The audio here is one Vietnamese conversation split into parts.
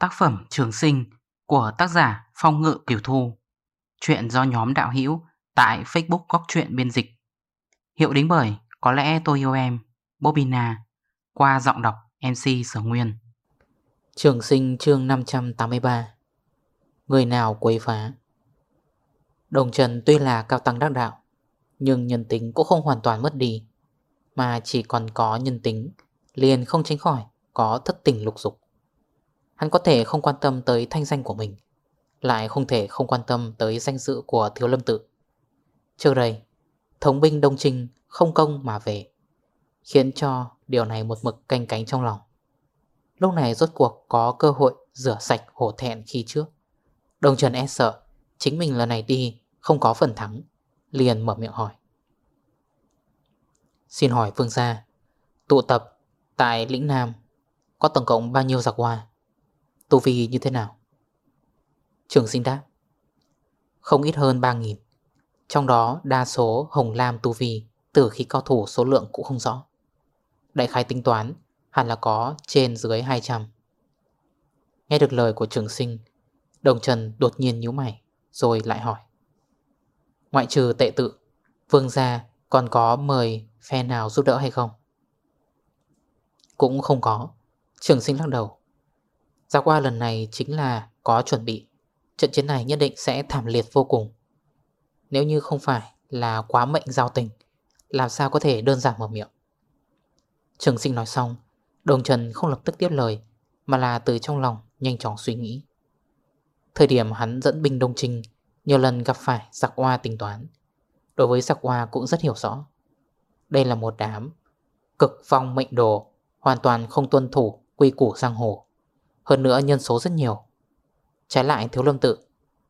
Tác phẩm Trường Sinh của tác giả Phong Ngự Kiều Thu. Chuyện do nhóm đạo hữu tại Facebook Góc Chuyện Biên Dịch. Hiệu đính bởi Có lẽ tôi yêu em Bobina Qua giọng đọc MC Sở Nguyên. Trường sinh chương 583 Người nào quấy phá? Đồng Trần tuy là cao tăng đắc đạo, Nhưng nhân tính cũng không hoàn toàn mất đi, Mà chỉ còn có nhân tính, Liền không tránh khỏi Có thất tình lục dục. Hắn có thể không quan tâm tới thanh danh của mình, Lại không thể không quan tâm tới danh dự của thiếu lâm tự. Trước đây, Thống binh Đông Trinh không công mà về, Khiến cho điều này một mực canh cánh trong lòng. Lúc này rốt cuộc có cơ hội rửa sạch hổ thẹn khi trước. Đồng Trần e sợ, Chính mình lần này đi không có phần thắng, Liền mở miệng hỏi. Xin hỏi Vương Gia, Tụ tập tại lĩnh Nam Có tổng cộng bao nhiêu giặc hoa? Tu vi như thế nào? Trường sinh đáp. Không ít hơn 3.000 Trong đó, đa số hồng lam tu vi, Từ khi cao thủ số lượng cũng không rõ. Đại khai tính toán, Hẳn là có trên dưới 200 Nghe được lời của trường sinh, Đồng Trần đột nhiên nhíu mày, Rồi lại hỏi. Ngoại trừ tệ tự, Vương gia còn có mời phe nào giúp đỡ hay không? Cũng không có. Trường sinh lắc đầu. Ra qua lần này chính là có chuẩn bị. Trận chiến này nhất định sẽ thảm liệt vô cùng. Nếu như không phải là quá mệnh giao tình, Làm sao có thể đơn giản mở miệng? Trường sinh nói xong, Đồng Trần không lập tức tiếp lời, Mà là từ trong lòng nhanh chóng suy nghĩ. Thời điểm hắn dẫn binh Đông Trinh, Nhiều lần gặp phải giặc hoa tính toán. Đối với giặc hoa cũng rất hiểu rõ. Đây là một đám Cực vong mệnh đồ, Hoàn toàn không tuân thủ quy củ giang hồ. Hơn nữa nhân số rất nhiều. Trái lại, thiếu lâm tự,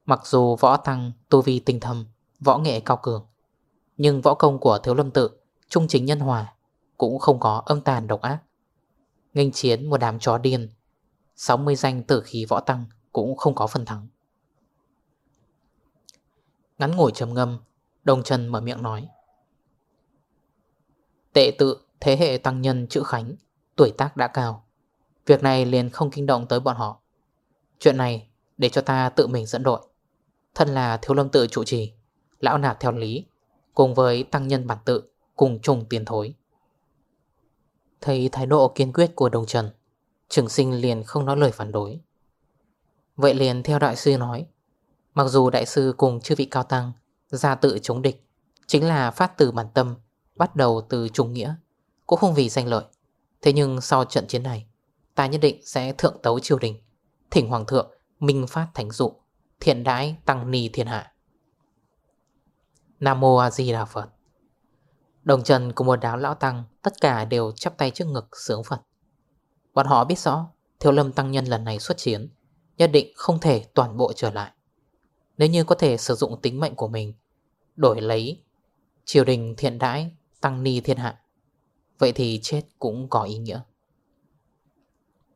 Mặc dù võ tăng tu vi tinh thầm Võ nghệ cao cường, Nhưng võ công của thiếu lâm tự, Trung chính nhân hòa, Cũng không có âm tàn độc ác. Nghênh chiến một đám chó điên 60 danh tử khí võ tăng Cũng không có phần thắng. Ngắn ngồi trầm ngâm, Đồng Trần mở miệng nói, Tệ tự thế hệ tăng nhân chữ Khánh, Tuổi tác đã cao Việc này liền không kinh động tới bọn họ. Chuyện này để cho ta tự mình dẫn đội. Thân là thiếu lâm tự chủ trì, Lão nạp theo lý, Cùng với tăng nhân bản tự Cùng chung tiền thối. Thấy thái độ kiên quyết của đồng trần, Trường sinh liền không nói lời phản đối. Vậy liền theo đại sư nói, Mặc dù đại sư cùng chư vị cao tăng Ra tự chống địch, Chính là phát từ bản tâm, Bắt đầu từ trung nghĩa, Cũng không vì danh lợi. Thế nhưng sau trận chiến này Ta nhất định sẽ thượng tấu triều đình. Thỉnh hoàng thượng, Minh phát thánh dụ, Thiện đãi tăng ni thiên hạ. Nam Mô A Di Đà Phật. Đồng Trần cùng một đám lão tăng, Tất cả đều chắp tay trước ngực sướng Phật. Bọn họ biết rõ Thiếu lâm tăng nhân lần này xuất chiến, Nhất định không thể toàn bộ trở lại. Nếu như có thể sử dụng tính mệnh của mình, Đổi lấy Triều đình thiện đãi, Tăng ni thiên hạ, Vậy thì chết cũng có ý nghĩa.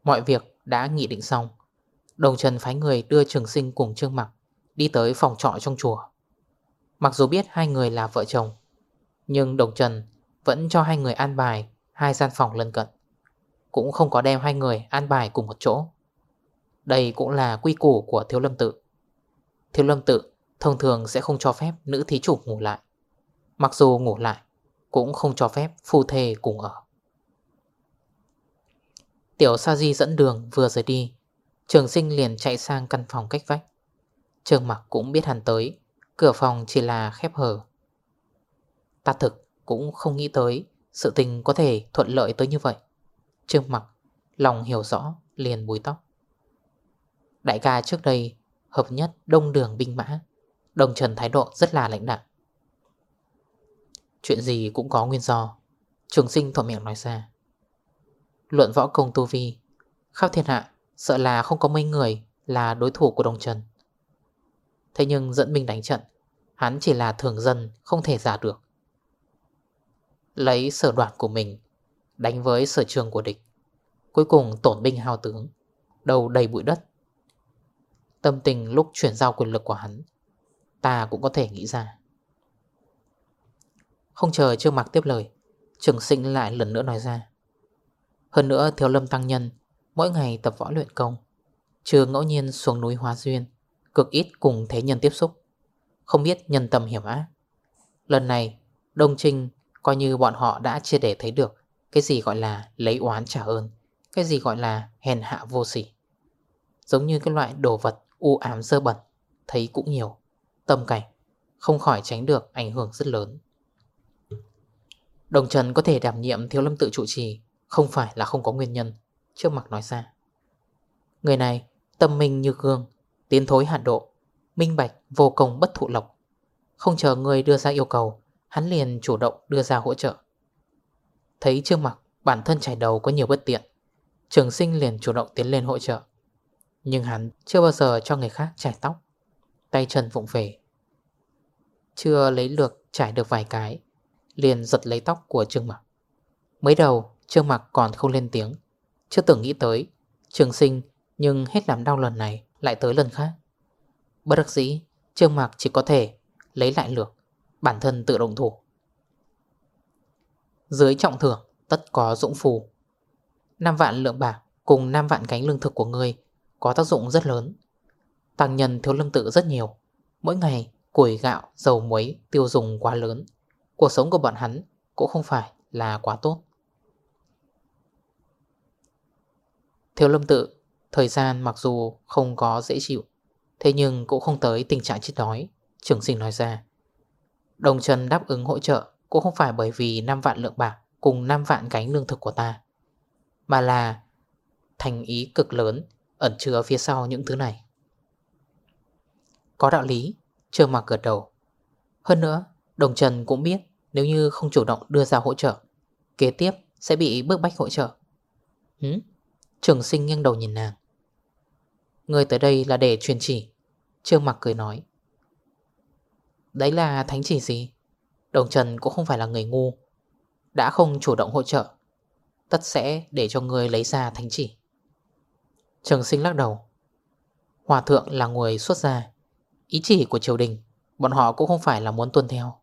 Mọi việc đã nghị định xong. Đồng Trần phái người đưa trường sinh cùng Trương Mặc Đi tới phòng trọ trong chùa. Mặc dù biết hai người là vợ chồng, Nhưng Đồng Trần vẫn cho hai người an bài Hai gian phòng lân cận. Cũng không có đem hai người an bài cùng một chỗ. Đây cũng là quy củ của Thiếu Lâm Tự. Thiếu Lâm Tự thông thường sẽ không cho phép nữ thí chủ ngủ lại. Mặc dù ngủ lại, Cũng không cho phép phu thê cùng ở. Tiểu Sa Di dẫn đường vừa rời đi. Trường sinh liền chạy sang căn phòng cách vách. Trường mặc cũng biết hẳn tới, Cửa phòng chỉ là khép hở Ta thực cũng không nghĩ tới Sự tình có thể thuận lợi tới như vậy. Trương mặc Lòng hiểu rõ, liền bùi tóc. Đại ca trước đây Hợp nhất đông đường binh mã, Đồng trần thái độ rất là lãnh đạo Chuyện gì cũng có nguyên do. Trường sinh thuận miệng nói ra. Luận võ công tu vi. Khắp thiên hạ Sợ là không có mấy người là đối thủ của Đồng Trần. Thế nhưng dẫn binh đánh trận, Hắn chỉ là thường dân, không thể giả được. Lấy sở đoạn của mình, Đánh với sở trường của địch, Cuối cùng tổn binh hao tướng, Đầu đầy bụi đất. Tâm tình lúc chuyển giao quyền lực của hắn, Ta cũng có thể nghĩ ra. Không chờ Trương Mạc tiếp lời, Trường sinh lại lần nữa nói ra. Hơn nữa thiếu lâm tăng nhân, Mỗi ngày tập võ luyện công, Trừ ngẫu nhiên xuống núi hóa duyên, Cực ít cùng thế nhân tiếp xúc. Không biết nhân tâm hiểm ác. Lần này, Đông Trinh coi như bọn họ đã chia để thấy được Cái gì gọi là lấy oán trả ơn, Cái gì gọi là hèn hạ vô sỉ. Giống như cái loại đồ vật u ám dơ bẩn, Thấy cũng nhiều, Tâm cảnh Không khỏi tránh được ảnh hưởng rất lớn. Đồng Trần có thể đảm nhiệm thiếu lâm tự trụ trì không phải là không có nguyên nhân, Trước mặt nói ra. Người này, tâm minh như gương, Tiến thối hạn độ, Minh bạch, vô công bất thụ lộc. Không chờ người đưa ra yêu cầu, Hắn liền chủ động đưa ra hỗ trợ. Thấy Trương Mặc bản thân trải đầu có nhiều bất tiện, Trường sinh liền chủ động tiến lên hỗ trợ. Nhưng hắn chưa bao giờ cho người khác trải tóc, Tay chân vụng về. Chưa lấy lược trải được vài cái, Liền giật lấy tóc của Trương Mặc Mới đầu Trương Mặc còn không lên tiếng. Chưa từng nghĩ tới Trường sinh nhưng hết làm đau lần này Lại tới lần khác. Bất đắc dĩ Trương Mặc chỉ có thể lấy lại lược Bản thân tự động thủ. Dưới trọng thưởng Tất có dũng phù. 5 vạn lượng bạc cùng 5 vạn cánh lương thực của ngươi Có tác dụng rất lớn. Tăng nhân thiếu lâm tự rất nhiều. Mỗi ngày củi gạo, dầu muối tiêu dùng quá lớn. Cuộc sống của bọn hắn cũng không phải là quá tốt. Thiếu lâm tự, Thời gian mặc dù không có dễ chịu, Thế nhưng cũng không tới tình trạng chết đói, Trường sinh nói ra. Đồng Trần đáp ứng hỗ trợ Cũng không phải bởi vì 5 vạn lượng bạc Cùng 5 vạn gánh lương thực của ta, Mà là Thành ý cực lớn, Ẩn chứa phía sau những thứ này. Có đạo lý, Trương Mạc gật đầu. Hơn nữa, Đồng Trần cũng biết Nếu như không chủ động đưa ra hỗ trợ, Kế tiếp sẽ bị bước bách hỗ trợ. Hứng Trường sinh nghiêng đầu nhìn nàng. Người tới đây là để truyền chỉ. Trương Mặc cười nói. Đấy là thánh chỉ gì? Đồng Trần cũng không phải là người ngu. Đã không chủ động hỗ trợ, Tất sẽ để cho người lấy ra thánh chỉ. Trường sinh lắc đầu. Hòa thượng là người xuất gia. Ý chỉ của triều đình, Bọn họ cũng không phải là muốn tuân theo.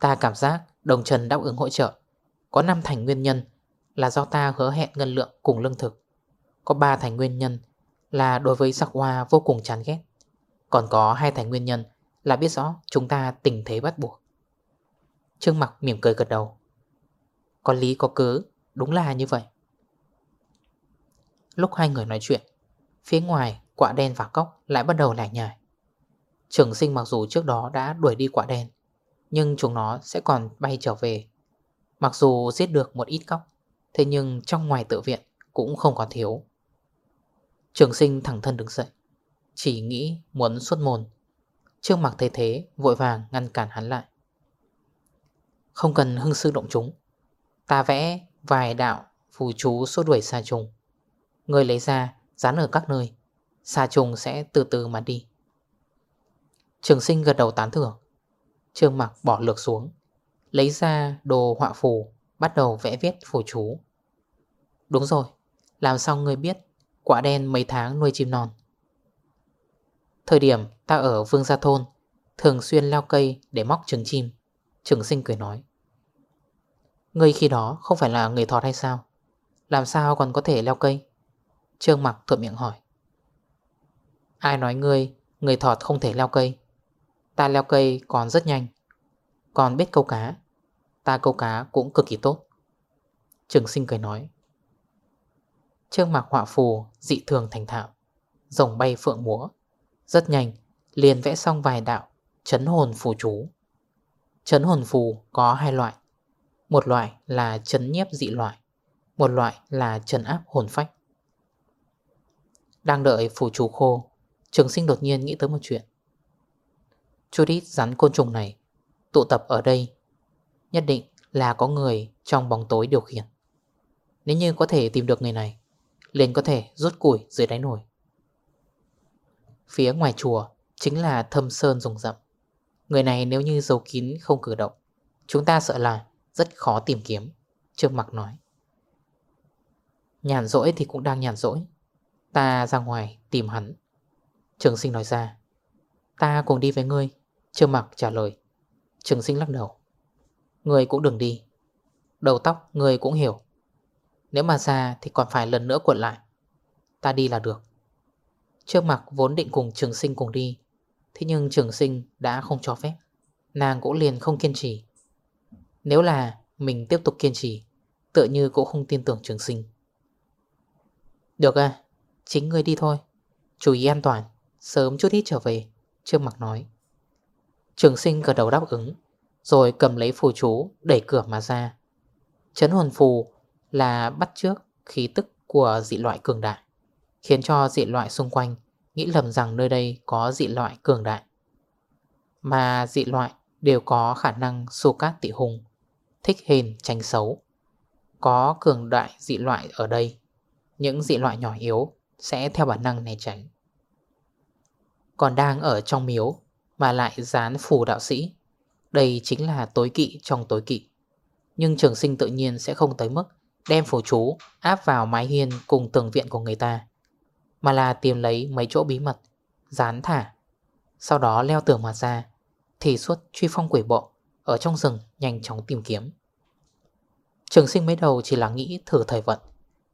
Ta cảm giác Đồng Trần đáp ứng hỗ trợ. Có 5 thành nguyên nhân Là do ta hứa hẹn ngân lượng cùng lương thực. Có 3 thành nguyên nhân Là đối với giặc hoa vô cùng chán ghét. Còn có hai thành nguyên nhân Là biết rõ chúng ta tình thế bắt buộc. Trương mặt mỉm cười gật đầu. Có lý có cớ, Đúng là như vậy. Lúc hai người nói chuyện, Phía ngoài quả đen và cốc lại bắt đầu lải nhải. Trường sinh mặc dù trước đó đã đuổi đi quả đen, Nhưng chúng nó sẽ còn bay trở về. Mặc dù giết được một ít cóc, Thế nhưng trong ngoài tự viện cũng không còn thiếu. Trường sinh thẳng thân đứng dậy, Chỉ nghĩ muốn xuất môn. Trương mặc thấy thế, vội vàng ngăn cản hắn lại. Không cần hưng sư động chúng, Ta vẽ vài đạo phù chú xua đuổi xa trùng. Người lấy ra, dán ở các nơi Xa trùng sẽ từ từ mà đi. Trường sinh gật đầu tán thưởng, Trương mặc bỏ lược xuống, Lấy ra đồ họa phù, Bắt đầu vẽ viết phù chú. Đúng rồi, Làm sao ngươi biết? Quả đen mấy tháng nuôi chim non. Thời điểm ta ở Vương Gia Thôn, Thường xuyên leo cây để móc trứng chim, Trường sinh cười nói. Ngươi khi đó không phải là người thọt hay sao? Làm sao còn có thể leo cây? Trương mặc thuận miệng hỏi. Ai nói ngươi, Người thọt không thể leo cây? Ta leo cây còn rất nhanh. Còn biết câu cá. Ta câu cá cũng cực kỳ tốt. Trường sinh cười nói. Trương mạc họa phù, dị thường thành thạo. Rồng bay phượng múa. Rất nhanh, liền vẽ xong vài đạo Chấn hồn phù chú. Chấn hồn phù có hai loại. Một loại là chấn nhiếp dị loại, Một loại là chấn áp hồn phách. Đang đợi phù chú khô, Trường sinh đột nhiên nghĩ tới một chuyện. Chút ít rắn côn trùng này, Tụ tập ở đây, Nhất định là có người trong bóng tối điều khiển. Nếu như có thể tìm được người này liền có thể rút củi dưới đáy nổi Phía ngoài chùa Chính là thâm sơn rùng rậm. Người này nếu như giấu kín không cử động, Chúng ta sợ là rất khó tìm kiếm Trương Mặc nói. Nhàn rỗi thì cũng đang nhàn rỗi. Ta ra ngoài tìm hắn. Trường sinh nói ra. Ta cùng đi với ngươi Trương Mặc trả lời. Trường sinh lắc đầu. Ngươi cũng đừng đi. Đầu tóc ngươi cũng hiểu. Nếu mà ra thì còn phải lần nữa cuộn lại. Ta đi là được. Trương mặc vốn định cùng trường sinh cùng đi, Thế nhưng trường sinh đã không cho phép. Nàng cũng liền không kiên trì. Nếu là mình tiếp tục kiên trì, Tựa như cũng không tin tưởng trường sinh. Được à Chính người đi thôi. Chú ý an toàn, Sớm chút ít trở về Trương mặc nói. Trường sinh gật đầu đáp ứng, Rồi cầm lấy phù chú đẩy cửa mà ra. Chấn hồn phù là bắt trước khí tức của dị loại cường đại, Khiến cho dị loại xung quanh Nghĩ lầm rằng nơi đây có dị loại cường đại. Mà dị loại đều có khả năng xô cát tị hùng, Thích hền tránh xấu. Có cường đại dị loại ở đây, Những dị loại nhỏ yếu Sẽ theo bản năng né tránh. Còn đang ở trong miếu Mà lại dán phù đạo sĩ, Đây chính là tối kỵ trong tối kỵ. Nhưng trường sinh tự nhiên sẽ không tới mức Đem phù chú, áp vào mái hiên cùng tường viện của người ta, Mà là tìm lấy mấy chỗ bí mật, Dán thả. Sau đó leo tường mà ra, Thì suốt truy phong quỷ bộ Ở trong rừng nhanh chóng tìm kiếm. Trường sinh mấy đầu chỉ là nghĩ thử thời vận,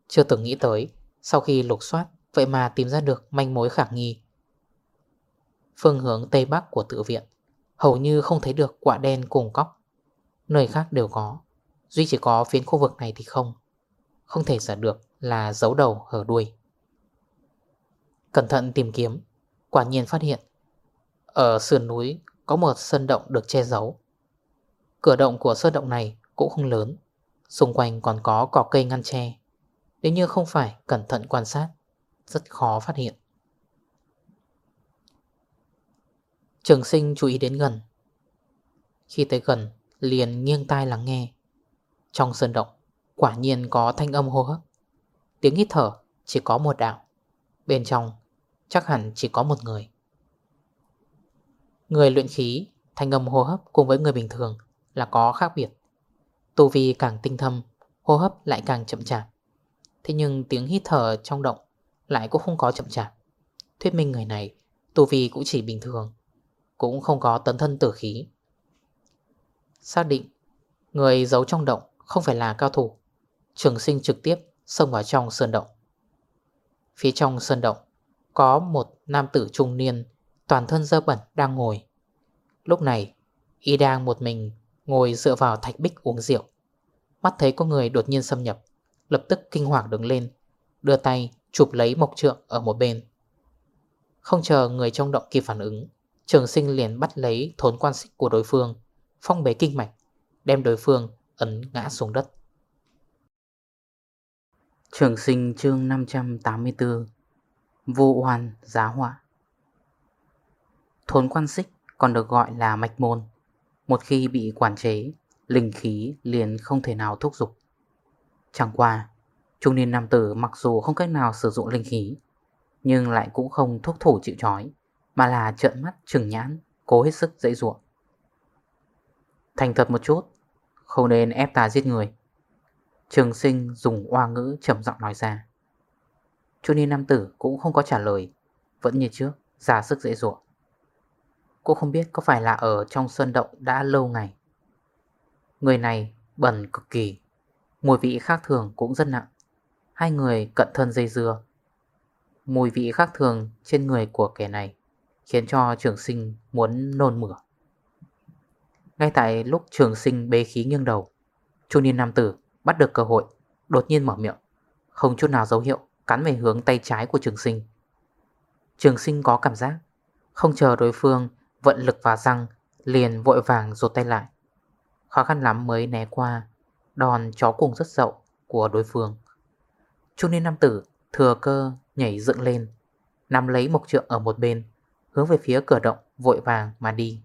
Chưa từng nghĩ tới, Sau khi lục soát, Vậy mà tìm ra được manh mối khả nghi. Phương hướng Tây Bắc của tự viện Hầu như không thấy được quả đen cùng cóc, Nơi khác đều có. Duy chỉ có phiến khu vực này thì không Không thể giả được là giấu đầu hở đuôi. Cẩn thận tìm kiếm, Quả nhiên phát hiện, Ở sườn núi có một sơn động được che giấu. Cửa động của sơn động này cũng không lớn, Xung quanh còn có cỏ cây ngăn che. Nếu như không phải cẩn thận quan sát, Rất khó phát hiện. Trường sinh chú ý đến gần. Khi tới gần, Liền nghiêng tai lắng nghe. Trong sơn động, Quả nhiên có thanh âm hô hấp. Tiếng hít thở chỉ có một đạo, Bên trong chắc hẳn chỉ có một người. Người luyện khí, Thanh âm hô hấp cùng với người bình thường Là có khác biệt. Tu vi càng tinh thâm, Hô hấp lại càng chậm chạp. Thế nhưng tiếng hít thở trong động Lại cũng không có chậm chạp. Thuyết minh người này Tu vi cũng chỉ bình thường, Cũng không có tấn thân tử khí. Xác định Người giấu trong động không phải là cao thủ. Trường sinh trực tiếp xông vào trong sơn động. Phía trong sơn động, Có một nam tử trung niên, Toàn thân dơ bẩn, đang ngồi. Lúc này, Y đang một mình Ngồi dựa vào thạch bích uống rượu. Mắt thấy có người đột nhiên xâm nhập, Lập tức kinh hoàng đứng lên, Đưa tay chụp lấy mộc trượng ở một bên. Không chờ người trong động kịp phản ứng, Trường sinh liền bắt lấy thốn quan xích của đối phương, Phong bế kinh mạch, Đem đối phương ấn ngã xuống đất. Trường sinh chương 584 Vô oan giá họa. Thốn quan xích còn được gọi là mạch môn. Một khi bị quản chế, Linh khí liền không thể nào thúc dục Chẳng qua, Trung niên nam tử mặc dù không cách nào sử dụng linh khí, Nhưng lại cũng không thúc thủ chịu chói Mà là trợn mắt trừng nhãn, Cố hết sức dễ dụa. Thành thật một chút không nên ép ta giết người. Trường sinh dùng oa ngữ trầm giọng nói ra. Trung niên nam tử cũng không có trả lời, Vẫn như trước, ra sức dễ dụa. Cô không biết có phải là ở trong sơn động đã lâu ngày. Người này bẩn cực kỳ, Mùi vị khác thường cũng rất nặng. Hai người cận thân dây dưa. Mùi vị khác thường trên người của kẻ này Khiến cho trường sinh muốn nôn mửa. Ngay tại lúc trường sinh bê khí nghiêng đầu, Chu niên nam tử bắt được cơ hội, Đột nhiên mở miệng. Không chút nào dấu hiệu, Cắn về hướng tay trái của trường sinh. Trường sinh có cảm giác, Không chờ đối phương Vận lực và răng, Liền vội vàng rột tay lại. Khó khăn lắm mới né qua, Đòn chó cùng rất dậu của đối phương. Trung niên nam tử thừa cơ nhảy dựng lên, Nắm lấy mộc trượng ở một bên, Hướng về phía cửa động vội vàng mà đi.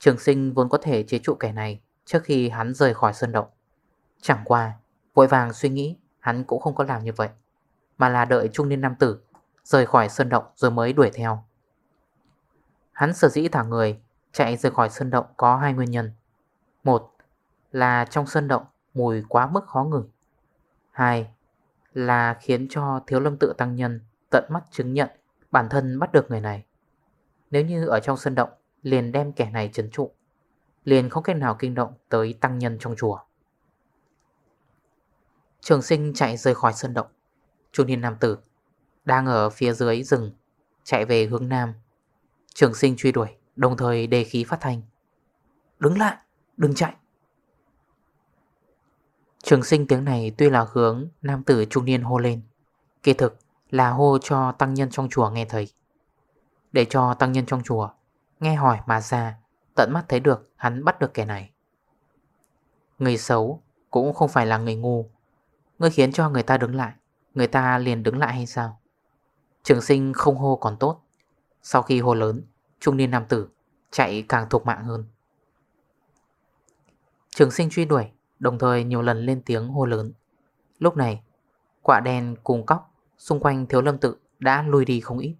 Trường sinh vốn có thể chế trụ kẻ này Trước khi hắn rời khỏi sân động. Chẳng qua, Vội vàng suy nghĩ, Hắn cũng không có làm như vậy, Mà là đợi trung niên nam tử Rời khỏi sân động rồi mới đuổi theo. Hắn sở dĩ thả người Chạy rời khỏi sân động có hai nguyên nhân. Một là trong sân động mùi quá mức khó ngửi. Hai là khiến cho thiếu lâm tự tăng nhân tận mắt chứng nhận bản thân bắt được người này. Nếu như ở trong sân động liền đem kẻ này trấn trụ. Liền không cách nào kinh động tới tăng nhân trong chùa. Trường sinh chạy rời khỏi sân động. Trung niên nam tử Đang ở phía dưới rừng, Chạy về hướng nam. Trường sinh truy đuổi, Đồng thời đề khí phát thanh. Đứng lại, đừng chạy. Trường sinh tiếng này tuy là hướng Nam tử trung niên hô lên, Kỳ thực là hô cho tăng nhân trong chùa nghe thấy. Để cho tăng nhân trong chùa Nghe hỏi mà ra, Tận mắt thấy được hắn bắt được kẻ này. Người xấu Cũng không phải là người ngu. Ngươi khiến cho người ta đứng lại, Người ta liền đứng lại hay sao? Trường sinh không hô còn tốt. Sau khi hô lớn, Trung niên nam tử chạy càng thuộc mạng hơn. Trường sinh truy đuổi, Đồng thời nhiều lần lên tiếng hô lớn. Lúc này, Quả đen cùng cóc Xung quanh thiếu lâm tự đã lùi đi không ít.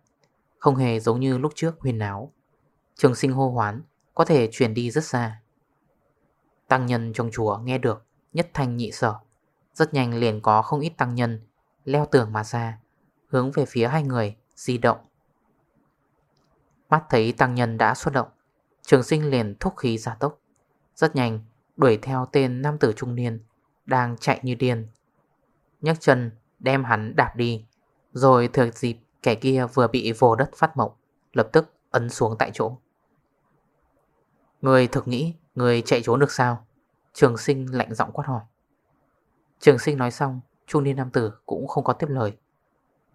Không hề giống như lúc trước huyền náo Trường sinh hô hoán, Có thể chuyển đi rất xa. Tăng nhân trong chùa nghe được, Nhất thanh nhị sở. Rất nhanh liền có không ít tăng nhân, Leo tường mà ra, Hướng về phía hai người, di động. Mắt thấy tăng nhân đã xuất động, Trường sinh liền thúc khí ra tốc. Rất nhanh, đuổi theo tên nam tử trung niên, Đang chạy như điên. Nhấc chân, đem hắn đạp đi, Rồi thừa dịp kẻ kia vừa bị vồ đất phát mộng, Lập tức ấn xuống tại chỗ. Người thực nghĩ Người chạy trốn được sao? Trường sinh lạnh giọng quát hỏi. Trường sinh nói xong Trung niên nam tử cũng không có tiếp lời.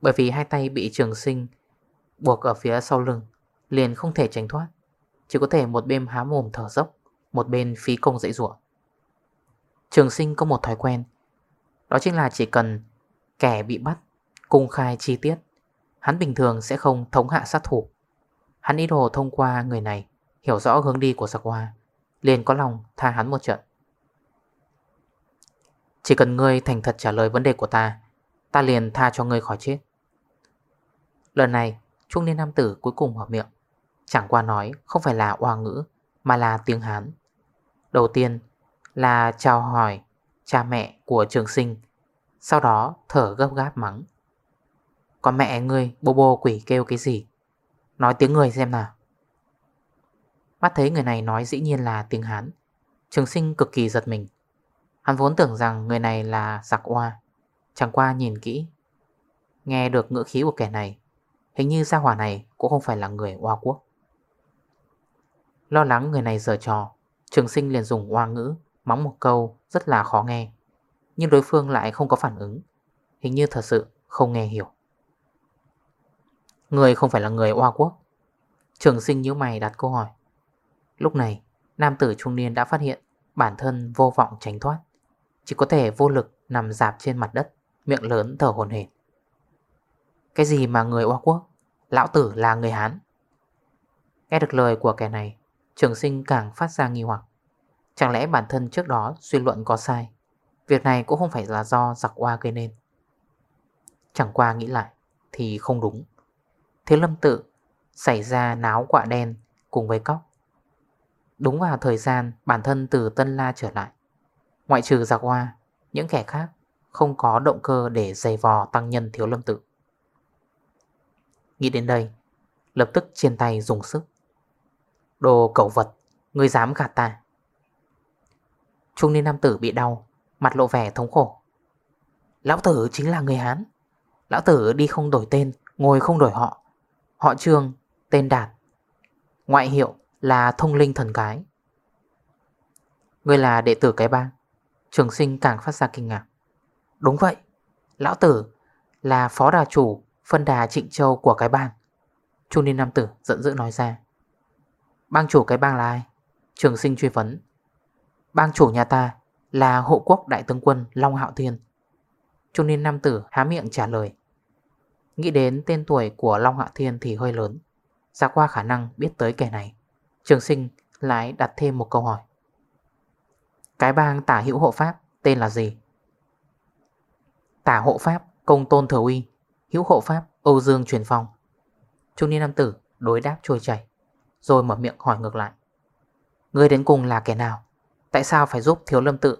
Bởi vì hai tay bị trường sinh Buộc ở phía sau lưng, Liền không thể tránh thoát. Chỉ có thể một bên há mồm thở dốc, Một bên phí công dậy rủa. Trường sinh có một thói quen, Đó chính là chỉ cần Kẻ bị bắt, Cung khai chi tiết, Hắn bình thường sẽ không thống hạ sát thủ. Hắn ý đồ thông qua người này Hiểu rõ hướng đi của giặc hoa Liền có lòng tha hắn một trận. Chỉ cần ngươi thành thật trả lời vấn đề của ta Ta liền tha cho ngươi khỏi chết. Lần này, Trung niên nam tử cuối cùng mở miệng, Chẳng qua nói không phải là oa ngữ, Mà là tiếng Hán. Đầu tiên là chào hỏi Cha mẹ của trường sinh, Sau đó thở gấp gáp mắng. Con mẹ ngươi, bô bô quỷ kêu cái gì? Nói tiếng người xem nào. Mắt thấy người này nói dĩ nhiên là tiếng Hán. Trường sinh cực kỳ giật mình. Hắn vốn tưởng rằng người này là giặc oa. Chẳng qua nhìn kỹ, Nghe được ngữ khí của kẻ này, Hình như gia hỏa này cũng không phải là người oa Quốc. Lo lắng người này giở trò, Trường sinh liền dùng oa ngữ Móng một câu rất là khó nghe. Nhưng đối phương lại không có phản ứng. Hình như thật sự không nghe hiểu. Người không phải là người oa Quốc. Trường sinh như mày đặt câu hỏi. Lúc này, Nam tử trung niên đã phát hiện Bản thân vô vọng tránh thoát. Chỉ có thể vô lực nằm dạp trên mặt đất, Miệng lớn thở hồn hển. Cái gì mà người oa Quốc? Lão tử là người Hán. Nghe được lời của kẻ này, Trường sinh càng phát ra nghi hoặc. Chẳng lẽ bản thân trước đó suy luận có sai? Việc này cũng không phải là do giặc oa gây nên. Chẳng qua nghĩ lại Thì không đúng. Thế lâm tự Xảy ra náo quạ đen cùng với cóc. Đúng vào thời gian bản thân từ Tân La trở lại. Ngoại trừ giặc hoa Những kẻ khác không có động cơ để dày vò tăng nhân thiếu lâm tự. Nghĩ đến đây Lập tức trên tay dùng sức. Đồ cẩu vật Ngươi dám gạt ta. Trung niên nam tử bị đau Mặt lộ vẻ thống khổ. Lão tử chính là người Hán. Lão tử đi không đổi tên Ngồi không đổi họ. Họ trương, tên đạt. Ngoại hiệu là thông linh thần cái Ngươi là đệ tử cái bang Trường sinh càng phát ra kinh ngạc. Đúng vậy, Lão tử là phó đà chủ Phân đà trịnh châu của cái bang. Trung niên nam tử giận dữ nói ra. Bang chủ cái bang là ai? Trường sinh truy vấn. Bang chủ nhà ta là hộ quốc đại tướng quân Long Hạo Thiên. Trung niên nam tử há miệng trả lời. Nghĩ đến tên tuổi của Long Hạo Thiên thì hơi lớn. Ra qua khả năng biết tới kẻ này. Trường sinh lại đặt thêm một câu hỏi. Cái bang tả hữu hộ pháp tên là gì? Tả hộ pháp công tôn thừa uy, Hữu hộ pháp Âu Dương truyền phong. Trung niên nam tử đối đáp trôi chảy, Rồi mở miệng hỏi ngược lại. Người đến cùng là kẻ nào? Tại sao phải giúp thiếu lâm tự?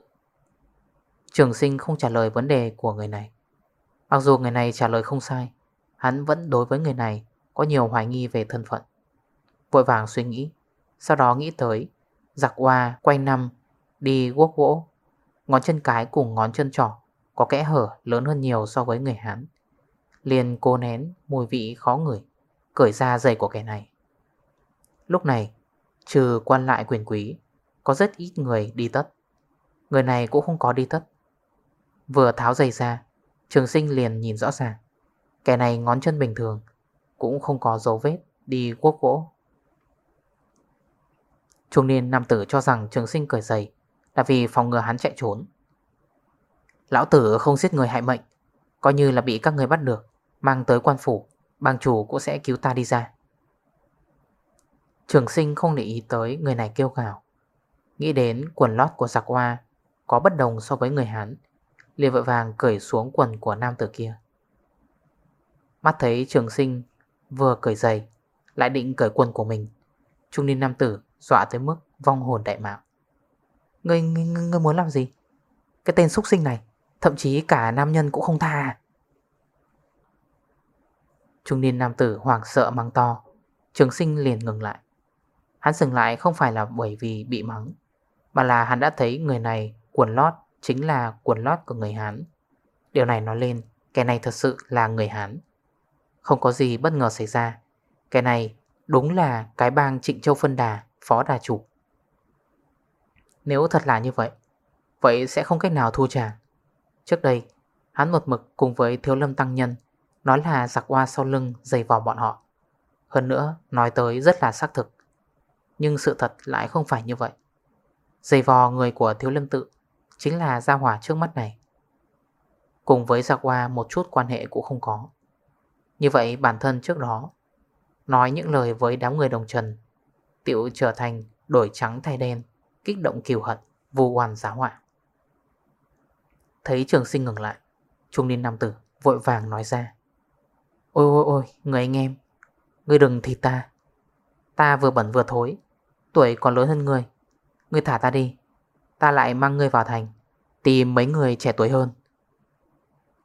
Trường sinh không trả lời vấn đề của người này. Mặc dù người này trả lời không sai, Hắn vẫn đối với người này Có nhiều hoài nghi về thân phận. Vội vàng suy nghĩ sau đó nghĩ tới, Giặc hoa quay năm, Đi guốc gỗ. Ngón chân cái cùng ngón chân trỏ Có kẽ hở lớn hơn nhiều so với người Hán. Liền cố nén mùi vị khó ngửi, Cởi ra giày của kẻ này. Lúc này, Trừ quan lại quyền quý, Có rất ít người đi tất. Người này cũng không có đi tất. Vừa tháo giày ra, Trường sinh liền nhìn rõ ràng. Kẻ này ngón chân bình thường, Cũng không có dấu vết đi quốc gỗ. Trung niên nam tử cho rằng trường sinh cởi giày Là vì phòng ngừa hắn chạy trốn. Lão tử không giết người hại mệnh, Coi như là bị các người bắt được, Mang tới quan phủ, Bang chủ cũng sẽ cứu ta đi ra. Trường sinh không để ý tới người này kêu gào. Nghĩ đến quần lót của giặc hoa Có bất đồng so với người Hán, liền vội vàng cởi xuống quần của nam tử kia. Mắt thấy trường sinh vừa cởi giày, Lại định cởi quần của mình, Trung niên nam tử dọa tới mức vong hồn đại mạo. Ngươi, ngươi, ngươi muốn làm gì? Cái tên xúc sinh này Thậm chí cả nam nhân cũng không tha à? Trung niên nam tử hoảng sợ mắng to. Trường sinh liền ngừng lại. Hắn dừng lại không phải là bởi vì bị mắng Mà là hắn đã thấy người này quần lót chính là quần lót của người Hán. Điều này nói lên Cái này thật sự là người Hán. Không có gì bất ngờ xảy ra. Cái này đúng là cái bang Trịnh Châu Phân Đà. Phó Đà Chủ. Nếu thật là như vậy Vậy sẽ không cách nào thu trả. Trước đây, Hắn một mực cùng với Thiếu Lâm Tăng Nhân, Nói là giặc hoa sau lưng dày vào bọn họ. Hơn nữa, nói tới rất là xác thực. Nhưng sự thật lại không phải như vậy. Dày vò người của Thiếu Lâm Tự Chính là gia hỏa trước mắt này. Cùng với giặc hoa một chút quan hệ cũng không có. Như vậy bản thân trước đó, Nói những lời với đám người đồng trần Tiểu trở thành đổi trắng thay đen, Kích động kiều hận Vô hoàn giá họa. Thấy trường sinh ngừng lại, Trung niên nam tử vội vàng nói ra. Ôi ôi ôi, người anh em Ngươi đừng thịt ta. Ta vừa bẩn vừa thối, Tuổi còn lớn hơn ngươi Ngươi thả ta đi, Ta lại mang ngươi vào thành, Tìm mấy người trẻ tuổi hơn.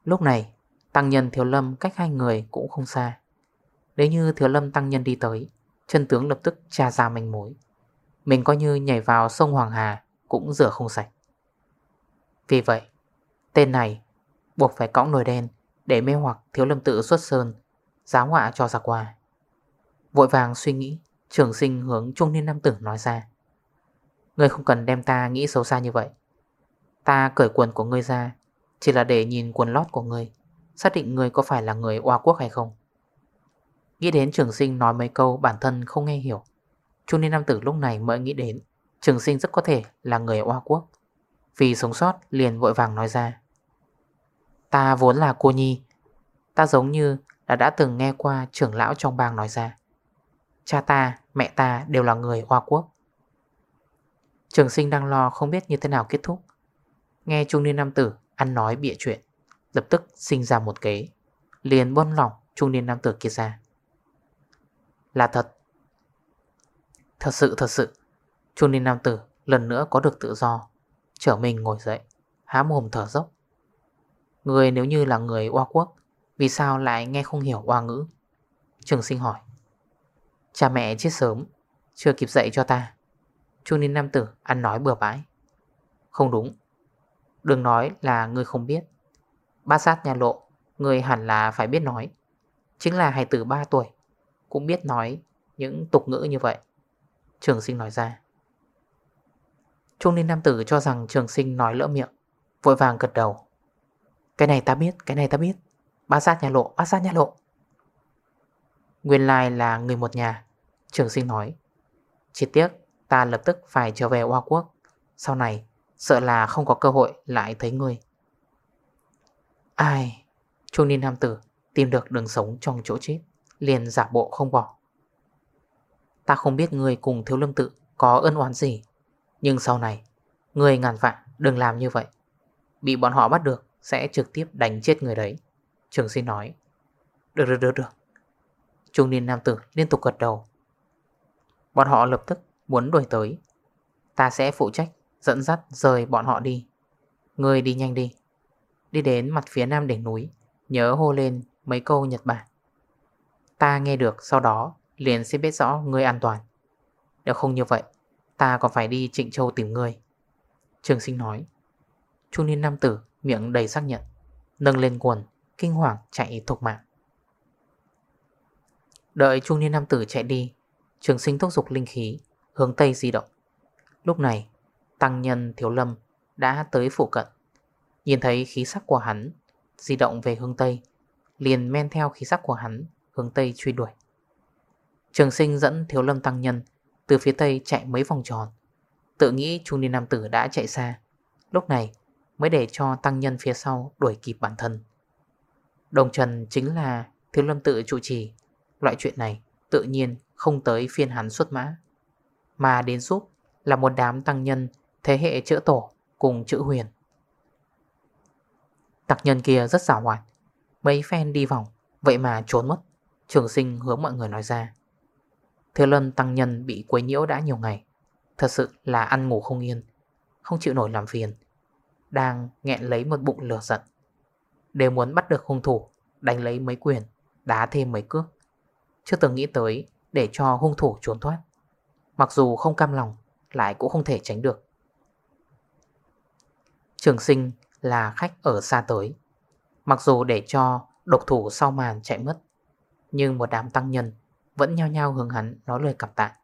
Lúc này, Tăng nhân thiếu lâm cách hai người cũng không xa. Nếu như thiếu lâm tăng nhân đi tới Chân tướng lập tức tra ra manh mối. Mình coi như nhảy vào sông Hoàng Hà Cũng rửa không sạch. Vì vậy, Tên này buộc phải cõng nồi đen Để mê hoặc thiếu lâm tự xuất sơn Giáo họa cho giặc qua. Vội vàng suy nghĩ, Trường sinh hướng trung niên nam tử nói ra. Ngươi không cần đem ta nghĩ xấu xa như vậy. Ta cởi quần của ngươi ra, Chỉ là để nhìn quần lót của ngươi, Xác định ngươi có phải là người oa quốc hay không. Nghĩ đến trường sinh nói mấy câu bản thân không nghe hiểu. Trung niên nam tử lúc này mới nghĩ đến Trường sinh rất có thể là người oa quốc. Vì sống sót liền vội vàng nói ra. Ta vốn là cô nhi. Ta giống như là đã từng nghe qua trưởng lão trong bang nói ra. Cha ta, mẹ ta đều là người Hoa Quốc. Trường sinh đang lo không biết như thế nào kết thúc. Nghe trung niên nam tử ăn nói bịa chuyện Lập tức sinh ra một kế Liền bôn lòng trung niên nam tử kia ra. Là thật. Thật sự thật sự. Chu Ninh nam tử lần nữa có được tự do. Trở mình ngồi dậy, Há mồm thở dốc. Người nếu như là người Oa Quốc, Vì sao lại nghe không hiểu Oa ngữ? Trường sinh hỏi. Cha mẹ chết sớm, Chưa kịp dạy cho ta. Chu Ninh nam tử ăn nói bừa bãi. Không đúng. Đừng nói là người không biết. Ba sát nhà lộ, Người hẳn là phải biết nói. Chính là hài tử 3 tuổi cũng biết nói những tục ngữ như vậy. Trường sinh nói ra. Trung niên nam tử cho rằng trường sinh nói lỡ miệng Vội vàng gật đầu. Cái này ta biết, cái này ta biết. Bát sát nhà lộ, bát sát nhà lộ. Nguyên lai là người một nhà Trường sinh nói. Chỉ tiếc ta lập tức phải trở về Hoa Quốc. Sau này sợ là không có cơ hội lại thấy người Ai? Trung niên nam tử tìm được đường sống trong chỗ chết. Liền giả bộ không bỏ. Ta không biết người cùng thiếu lâm tự Có ân oán gì, Nhưng sau này, Người ngàn vạn đừng làm như vậy. Bị bọn họ bắt được, Sẽ trực tiếp đánh chết người đấy. Trường sinh nói. Được được được được. Trung niên nam tử liên tục gật đầu. Bọn họ lập tức muốn đuổi tới. Ta sẽ phụ trách Dẫn dắt rời bọn họ đi. Người đi nhanh đi. Đi đến mặt phía nam đỉnh núi, Nhớ hô lên mấy câu Nhật Bản. Ta nghe được, sau đó Liền sẽ biết rõ ngươi an toàn. Nếu không như vậy, Ta còn phải đi Trịnh Châu tìm ngươi. Trường sinh nói. Trung niên nam tử miệng đầy xác nhận, Nâng lên quần, Kinh hoàng chạy thục mạng. Đợi trung niên nam tử chạy đi, Trường sinh thúc dục linh khí, Hướng Tây di động. Lúc này, Tăng nhân Thiếu Lâm đã tới phụ cận. Nhìn thấy khí sắc của hắn, Di động về hướng Tây, Liền men theo khí sắc của hắn Hướng Tây truy đuổi. Trường sinh dẫn Thiếu Lâm Tăng nhân, Từ phía Tây chạy mấy vòng tròn. Tự nghĩ trung niên nam tử đã chạy xa. Lúc này, mới để cho tăng nhân phía sau đuổi kịp bản thân. Đồng Trần chính là Thiếu Lâm tự trụ trì. Loại chuyện này tự nhiên không tới phiên hắn xuất mã. Mà đến giúp là một đám tăng nhân, Thế hệ chữa tổ cùng chữ huyền. Tạc nhân kia rất xảo hoạt, Mấy phen đi vòng, Vậy mà trốn mất. Trường sinh hướng mọi người nói ra. Thiếu lâm tăng nhân bị quấy nhiễu đã nhiều ngày. Thật sự là ăn ngủ không yên, Không chịu nổi làm phiền. Đang nghẹn lấy một bụng lửa giận. Đều muốn bắt được hung thủ, Đánh lấy mấy quyền, Đá thêm mấy cước. Chưa từng nghĩ tới để cho hung thủ trốn thoát. Mặc dù không cam lòng, Lại cũng không thể tránh được. Trường sinh là khách ở xa tới. Mặc dù để cho độc thủ sau màn chạy mất nhưng một đám tăng nhân Vẫn nhao nhao hướng hắn nói lời cảm tạ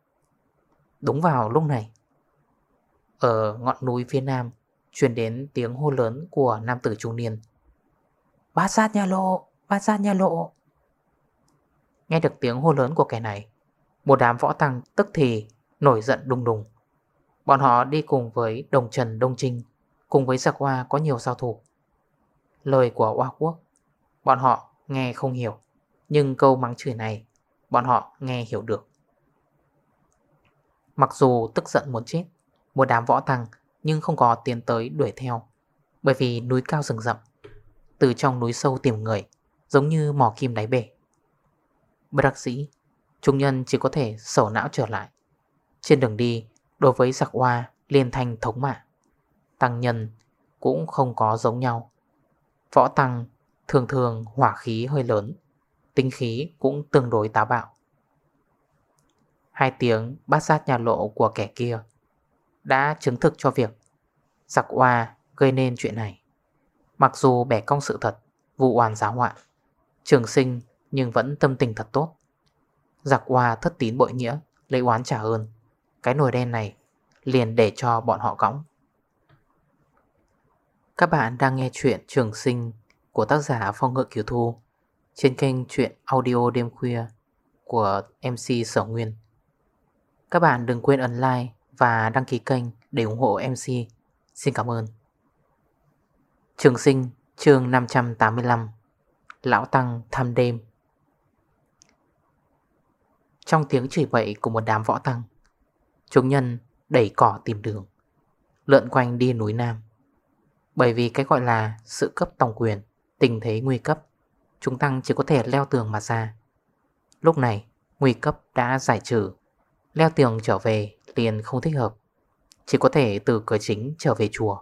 Đúng vào lúc này, Ở ngọn núi phía nam Truyền đến tiếng hô lớn của nam tử trung niên. Bát sát nha lộ, Bát sát nha lộ. Nghe được tiếng hô lớn của kẻ này, Một đám võ tăng tức thì Nổi giận đùng đùng. Bọn họ đi cùng với đồng trần, đông trinh, Cùng với giặc hoa có nhiều giao thủ. Lời của Hoa Quốc, Bọn họ nghe không hiểu. Nhưng câu mắng chửi này, Bọn họ nghe hiểu được. Mặc dù tức giận muốn chết, Một đám võ tăng Nhưng không có tiến tới đuổi theo. Bởi vì núi cao rừng rậm, Từ trong núi sâu tìm người, Giống như mò kim đáy bể. Bất đắc sĩ Trung nhân chỉ có thể sổ não trở lại. Trên đường đi, Đối với giặc hoa liên thanh thống mạ Tăng nhân cũng không có giống nhau. Võ tăng thường thường hỏa khí hơi lớn. Tinh khí cũng tương đối táo bạo. Hai tiếng bát sát nhà lộ của kẻ kia Đã chứng thực cho việc Giặc hoa gây nên chuyện này. Mặc dù bẻ cong sự thật, Vụ oan giáo họa, Trường sinh nhưng vẫn tâm tình thật tốt. Giặc hoa thất tín bội nghĩa, Lấy oán trả ơn. Cái nồi đen này liền để cho bọn họ cõng. Các bạn đang nghe chuyện Trường sinh của tác giả Phong Ngựa Kiều Thu trên kênh Chuyện Audio Đêm Khuya của MC Sở Nguyên. Các bạn đừng quên ấn like và đăng ký kênh để ủng hộ MC. Xin cảm ơn. Trường sinh, chương 585 Lão Tăng thăm đêm Trong tiếng chửi bậy của một đám võ tăng, Chúng nhân đẩy cỏ tìm đường, Lượn quanh đi núi Nam Bởi vì cái gọi là sự cấp tổng quyền, Tình thế nguy cấp Chúng tăng chỉ có thể leo tường mà ra. Lúc này, nguy cấp đã giải trừ. Leo tường trở về liền không thích hợp. Chỉ có thể từ cửa chính trở về chùa.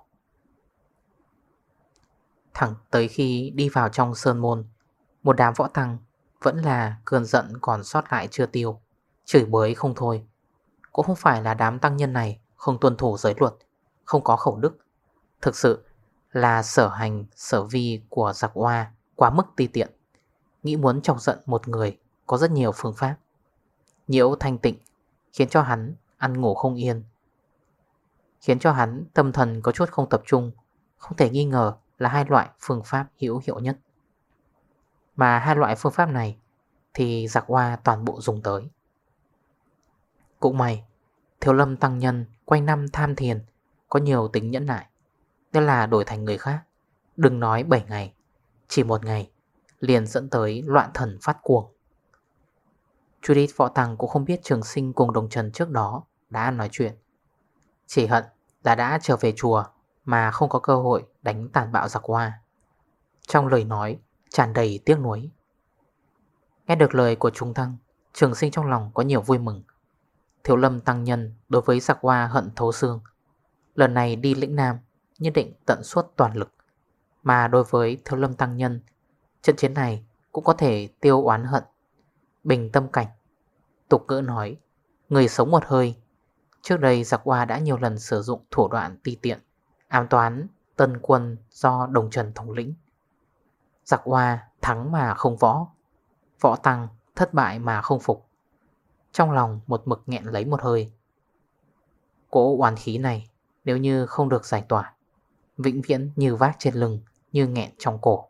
Thẳng tới khi đi vào trong sơn môn, Một đám võ tăng Vẫn là cơn giận còn sót lại chưa tiêu, Chửi bới không thôi. Cũng không phải là đám tăng nhân này Không tuân thủ giới luật, Không có khẩu đức. Thực sự là sở hành, sở vi của giặc hoa quá mức ti tiện. Nghĩ muốn chọc giận một người có rất nhiều phương pháp. Nhiễu thanh tịnh khiến cho hắn ăn ngủ không yên. Khiến cho hắn tâm thần có chút không tập trung, không thể nghi ngờ là hai loại phương pháp hữu hiệu nhất. Mà hai loại phương pháp này thì giặc hoa toàn bộ dùng tới. Cũng may, thiếu lâm tăng nhân quanh năm tham thiền có nhiều tính nhẫn nại. Nên là đổi thành người khác Đừng nói 7 ngày chỉ một ngày Liền dẫn tới loạn thần phát cuồng Judith Võ Tăng cũng không biết trường sinh cùng đồng trần trước đó đã nói chuyện. Chỉ hận là đã trở về chùa mà không có cơ hội đánh tàn bạo giặc hoa. Trong lời nói tràn đầy tiếc nuối. Nghe được lời của Trung Thăng, trường sinh trong lòng có nhiều vui mừng. Thiếu lâm tăng nhân đối với giặc hoa hận thấu xương. Lần này đi lĩnh Nam nhất định tận suốt toàn lực. Mà đối với thiếu lâm tăng nhân, trận chiến này cũng có thể tiêu oán hận, bình tâm cảnh. Tục ngữ nói, người sống một hơi. Trước đây giặc hoa đã nhiều lần sử dụng thủ đoạn ti tiện, ám toán tân quân do đồng trần thống lĩnh. Giặc hoa thắng mà không võ, võ tăng Thất bại mà không phục Trong lòng một mực nghẹn lấy một hơi Cỗ oán khí này Nếu như không được giải tỏa Vĩnh viễn như vác trên lưng như nghẹn trong cổ.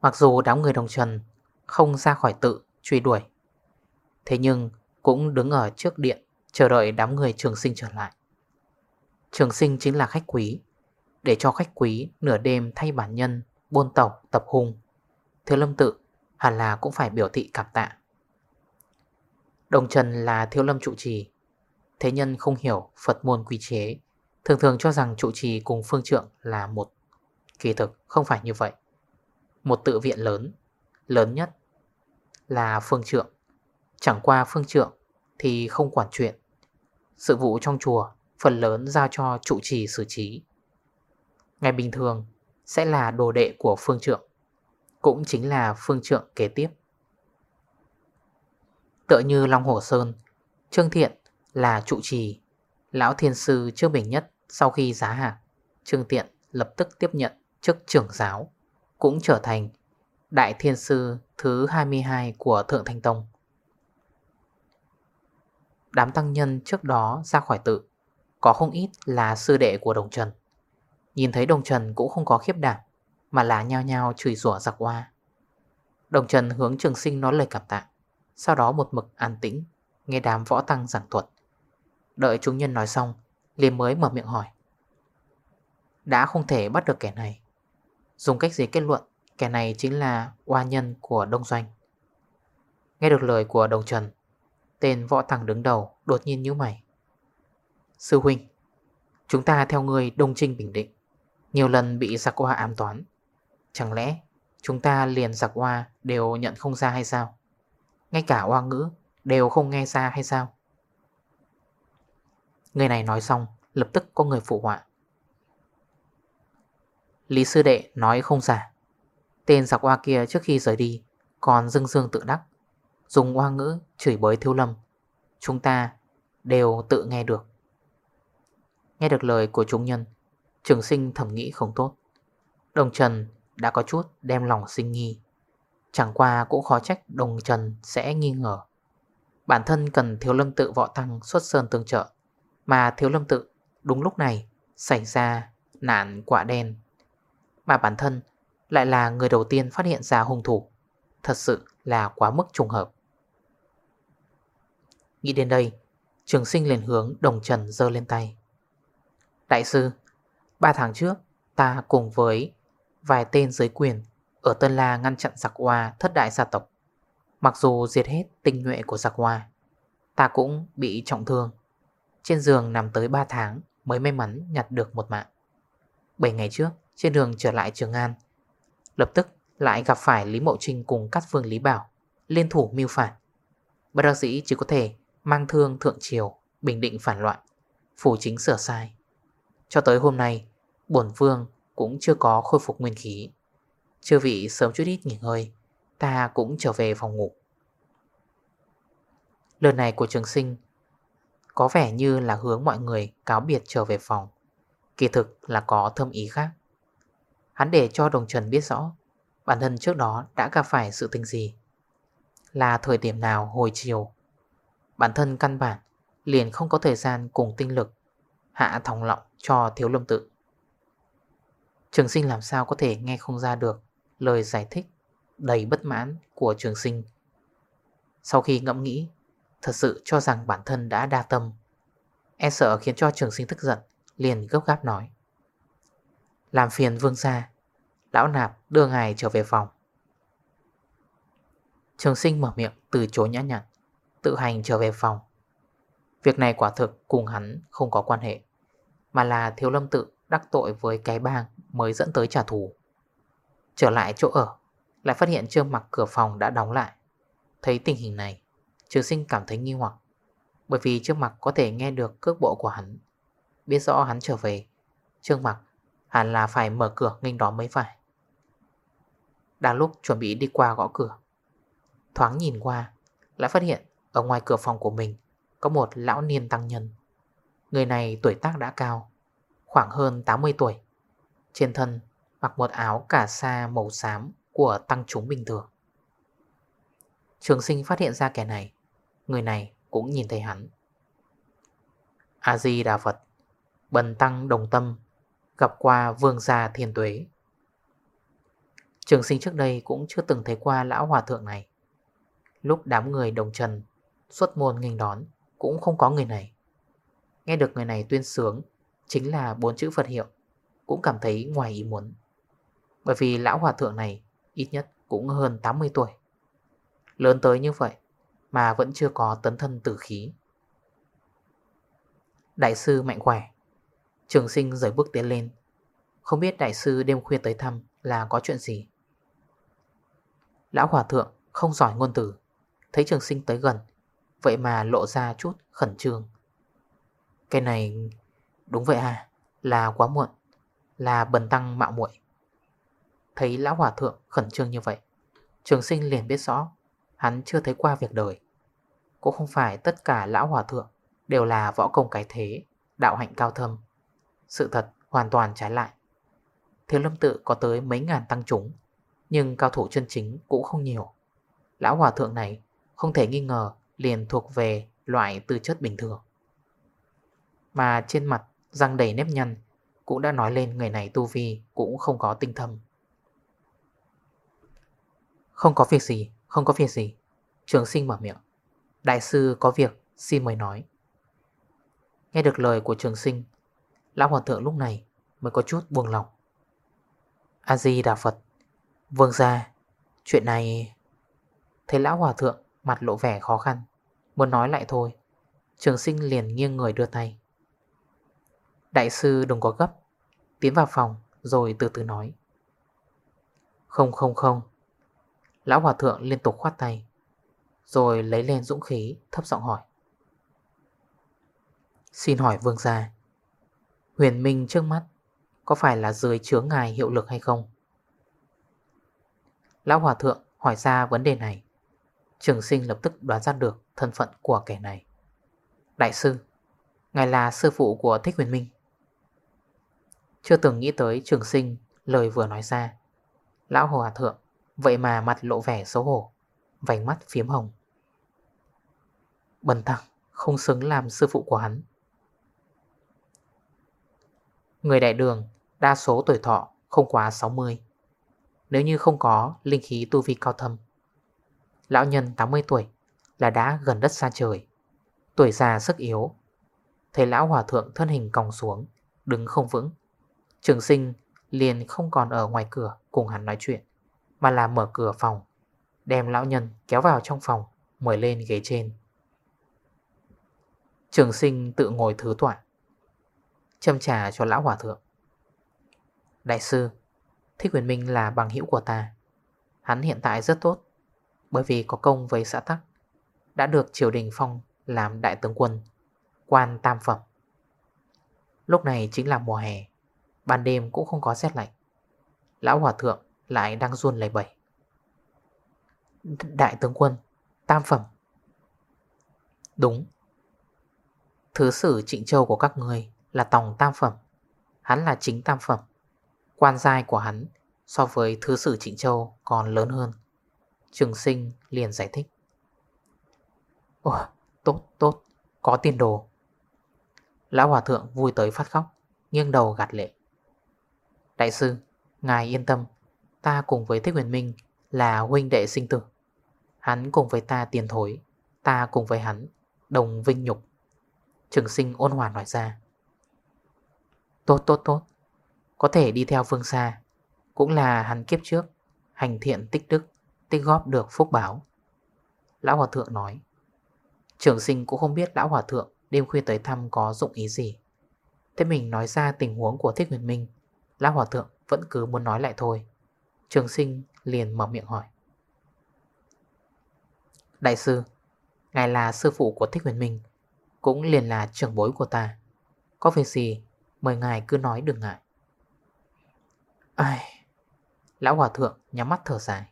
Mặc dù đám người đồng trần Không ra khỏi tự truy đuổi, Thế nhưng cũng đứng ở trước điện Chờ đợi đám người trường sinh trở lại. Trường sinh chính là khách quý, Để cho khách quý nửa đêm thay bản nhân, Buôn tàu, tập hung. Thiếu lâm tự, hẳn là cũng phải biểu thị cảm tạ. Đồng Trần là thiếu lâm trụ trì, Thế nhân không hiểu Phật môn quy chế Thường thường cho rằng trụ trì cùng phương trượng là một Kỳ thực không phải như vậy. Một tự viện lớn Lớn nhất là phương trượng. Chẳng qua phương trượng thì không quản chuyện. Sự vụ trong chùa phần lớn giao cho trụ trì xử trí. Ngày bình thường sẽ là đồ đệ của phương trượng, Cũng chính là phương trượng kế tiếp. Tựa như Long Hồ Sơn, Trương Thiện là trụ trì, Lão Thiên Sư Trương Bình Nhất sau khi giá hạt, Trương Tiện lập tức tiếp nhận chức trưởng giáo Cũng trở thành Đại Thiên Sư thứ 22 của Thượng Thanh Tông. Đám tăng nhân trước đó ra khỏi tự Có không ít là sư đệ của Đồng Trần. Nhìn thấy Đồng Trần cũng không có khiếp đảm Mà là nhao nhao chửi rủa giặc hoa Đồng Trần hướng trường sinh nói lời cảm tạ Sau đó một mực an tĩnh Nghe đám võ tăng giảng thuật. Đợi chúng nhân nói xong liền mới mở miệng hỏi. Đã không thể bắt được kẻ này. Dùng cách gì kết luận Kẻ này chính là oa nhân của Đông Doanh? Nghe được lời của Đồng Trần, Tên võ thẳng đứng đầu đột nhiên như mày. Sư huynh, Chúng ta theo người Đông Trinh Bình Định, Nhiều lần bị giặc hoa ám toán. Chẳng lẽ chúng ta liền giặc hoa đều nhận không ra hay sao? Ngay cả hoa ngữ đều không nghe ra hay sao? Người này nói xong, Lập tức có người phụ họa. Lý sư đệ nói không giả Tên giặc hoa kia trước khi rời đi Còn dưng dương tự đắc, Dùng hoa ngữ chửi bới thiếu lâm. Chúng ta đều tự nghe được. Nghe được lời của chúng nhân, Trường sinh thẩm nghĩ không tốt. Đồng Trần đã có chút đem lòng sinh nghi. Chẳng qua cũng khó trách Đồng Trần sẽ nghi ngờ. Bản thân cần thiếu lâm tự võ tăng xuất sơn tương trợ. Mà thiếu lâm tự đúng lúc này xảy ra nạn quả đen. Mà bản thân lại là người đầu tiên phát hiện ra hung thủ. Thật sự là quá mức trùng hợp. Nghĩ đến đây, Trường sinh liền hướng đồng trần dơ lên tay. Đại sư, Ba tháng trước ta cùng với Vài tên giới quyền Ở Tân La ngăn chặn giặc hoa thất đại gia tộc. Mặc dù diệt hết tinh nhuệ của giặc hoa, Ta cũng bị trọng thương. Trên giường nằm tới 3 tháng Mới may mắn nhặt được một mạng. 7 ngày trước, trên đường trở lại Trường An, Lập tức lại gặp phải Lý Mậu Trinh cùng các phương Lý Bảo, Liên thủ mưu phản. Bác đạo sĩ chỉ có thể mang thương thượng triều, Bình định phản loạn, Phủ chính sửa sai. Cho tới hôm nay, Bổn vương cũng chưa có khôi phục nguyên khí. Chưa vị sớm chút ít nghỉ ngơi, Ta cũng trở về phòng ngủ. Lần này của trường sinh có vẻ như là hướng mọi người cáo biệt trở về phòng. Kỳ thực là có thâm ý khác. Hắn để cho đồng trần biết rõ, Bản thân trước đó đã gặp phải sự tình gì. Là thời điểm nào hồi chiều, Bản thân căn bản liền không có thời gian cùng tinh lực Hạ thòng lọng cho thiếu lâm tự. Trường sinh làm sao có thể nghe không ra được Lời giải thích đầy bất mãn của trường sinh. Sau khi ngẫm nghĩ Thật sự cho rằng bản thân đã đa tâm. E sợ khiến cho trường sinh tức giận, Liền gấp gáp nói. Làm phiền vương gia, Lão nạp đưa ngài trở về phòng. Trường sinh mở miệng từ chối nhã nhặn, Tự hành trở về phòng. Việc này quả thực cùng hắn không có quan hệ, Mà là thiếu lâm tự đắc tội với cái bang mới dẫn tới trả thù. Trở lại chỗ ở, Lại phát hiện trương mặc cửa phòng đã đóng lại. Thấy tình hình này Trường sinh cảm thấy nghi hoặc, Bởi vì trước mặt có thể nghe được cước bộ của hắn, Biết rõ hắn trở về. Trương mặc hẳn là phải mở cửa nghênh đó mới phải. Đang lúc chuẩn bị đi qua gõ cửa, Thoáng nhìn qua, Lại phát hiện ở ngoài cửa phòng của mình Có một lão niên tăng nhân. Người này tuổi tác đã cao, Khoảng hơn 80 tuổi, Trên thân mặc một áo cả sa màu xám Của tăng chúng bình thường. Trường sinh phát hiện ra kẻ này Người này cũng nhìn thấy hắn. A-di-đà Phật Bần tăng đồng tâm, Gặp qua vương gia thiên tuế. Trường sinh trước đây cũng chưa từng thấy qua lão hòa thượng này. Lúc đám người đồng trần, Xuất môn nghênh đón, Cũng không có người này. Nghe được người này tuyên sướng, Chính là bốn chữ Phật hiệu, Cũng cảm thấy ngoài ý muốn. Bởi vì lão hòa thượng này Ít nhất cũng hơn 80 tuổi. Lớn tới như vậy mà vẫn chưa có tấn thân tử khí. Đại sư mạnh khỏe. Trường sinh rời bước tiến lên. Không biết đại sư đêm khuya tới thăm Là có chuyện gì? Lão hòa thượng không giỏi ngôn từ. Thấy trường sinh tới gần, Vậy mà lộ ra chút khẩn trương. Cái này, Đúng vậy à? Là quá muộn, Là bần tăng mạo muội. Thấy lão hòa thượng khẩn trương như vậy, Trường sinh liền biết rõ Hắn chưa thấy qua việc đời. Cũng không phải tất cả lão hòa thượng Đều là võ công cái thế, Đạo hạnh cao thâm. Sự thật hoàn toàn trái lại. Thiếu lâm tự có tới mấy ngàn tăng chúng, Nhưng cao thủ chân chính cũng không nhiều. Lão hòa thượng này Không thể nghi ngờ liền thuộc về Loại tư chất bình thường. Mà trên mặt răng đầy nếp nhăn Cũng đã nói lên người này tu vi Cũng không có tinh thâm. Không có việc gì. Không có việc gì. Trường sinh mở miệng. Đại sư có việc, xin mời nói. Nghe được lời của trường sinh, Lão Hòa Thượng lúc này mới có chút buồn lòng. A-di Đà Phật Vương ra Chuyện này, Thấy Lão Hòa Thượng mặt lộ vẻ khó khăn, Muốn nói lại thôi. Trường sinh liền nghiêng người đưa tay. Đại sư đừng có gấp, Tiến vào phòng rồi từ từ nói. Không không không. Lão Hòa Thượng liên tục khoát tay, Rồi lấy lên dũng khí, thấp giọng hỏi. Xin hỏi vương gia, Huyền Minh trước mắt Có phải là dưới chướng ngài hiệu lực hay không? Lão Hòa Thượng hỏi ra vấn đề này. Trường sinh lập tức đoán ra được thân phận của kẻ này. Đại sư, Ngài là sư phụ của Thích Huyền Minh. Chưa từng nghĩ tới trường sinh Lời vừa nói ra. Lão Hòa Thượng Vậy mà mặt lộ vẻ xấu hổ, Vành mắt phiếm hồng. Bần thẳng không xứng làm sư phụ của hắn. Người đại đường, đa số tuổi thọ không quá 60 Nếu như không có linh khí tu vi cao thâm, Lão nhân 80 tuổi là đã gần đất xa trời. Tuổi già sức yếu, Thấy lão hòa thượng thân hình còng xuống, Đứng không vững. Trường sinh liền không còn ở ngoài cửa cùng hắn nói chuyện. Mà là mở cửa phòng, Đem lão nhân kéo vào trong phòng, Mời lên ghế trên. Trường sinh tự ngồi thứ tọa Châm trà cho lão hòa thượng. Đại sư, Thích huyền minh là bằng hữu của ta. Hắn hiện tại rất tốt, Bởi vì có công với xã tắc, Đã được triều đình phong làm đại tướng quân, Quan tam phẩm. Lúc này chính là mùa hè, Ban đêm cũng không có rét lạnh. Lão hòa thượng lại đang run lấy bẩy. Đại tướng quân Tam phẩm. Đúng. Thứ sử trịnh châu của các người là tòng tam phẩm. Hắn là chính tam phẩm. Quan giai của hắn so với thứ sử Trịnh Châu còn lớn hơn. Trường sinh liền giải thích. Ồ, tốt, tốt, có tiền đồ. Lão Hòa Thượng vui tới phát khóc Nghiêng đầu gạt lệ. Đại sư, ngài yên tâm. Ta cùng với Thích Huyền Minh là huynh đệ sinh tử. Hắn cùng với ta tiền thối, Ta cùng với hắn, Đồng vinh nhục. Trường sinh ôn hòa nói ra. Tốt tốt tốt. Có thể đi theo phương xa. Cũng là hắn kiếp trước, Hành thiện tích đức, Tích góp được phúc báo. Lão Hòa Thượng nói. Trường sinh cũng không biết Lão Hòa Thượng Đêm khuya tới thăm có dụng ý gì. Thế mình nói ra tình huống của Thích Huyền Minh, Lão Hòa Thượng vẫn cứ muốn nói lại thôi. Trường sinh liền mở miệng hỏi. Đại sư, Ngài là sư phụ của Thích Huyền Minh, Cũng liền là trưởng bối của ta. Có việc gì, Mời ngài cứ nói đừng ngại. Ai, Lão hòa thượng nhắm mắt thở dài.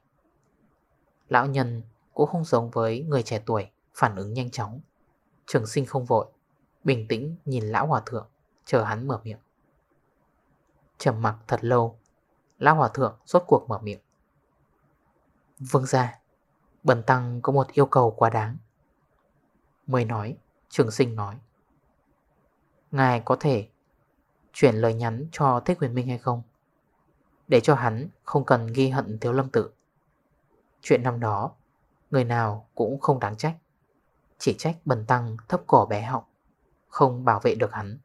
Lão nhân cũng không giống với người trẻ tuổi, Phản ứng nhanh chóng. Trường sinh không vội, Bình tĩnh nhìn lão hòa thượng, Chờ hắn mở miệng. Trầm mặc thật lâu Lão hòa thượng rốt cuộc mở miệng. Vương ra Bần Tăng có một yêu cầu quá đáng. Mới nói, Trường sinh nói. Ngài có thể Chuyển lời nhắn cho Thích Huyền Minh hay không? Để cho hắn không cần ghi hận Thiếu Lâm Tự. Chuyện năm đó, Người nào cũng không đáng trách. Chỉ trách bần tăng thấp cổ bé họng, Không bảo vệ được hắn.